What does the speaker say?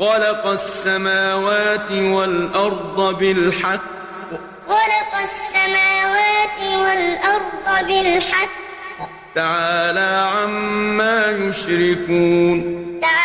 خلق السماوات والأرض بالحق. خلق السماوات والأرض بالحق. تعالى عما يشركون. تعالى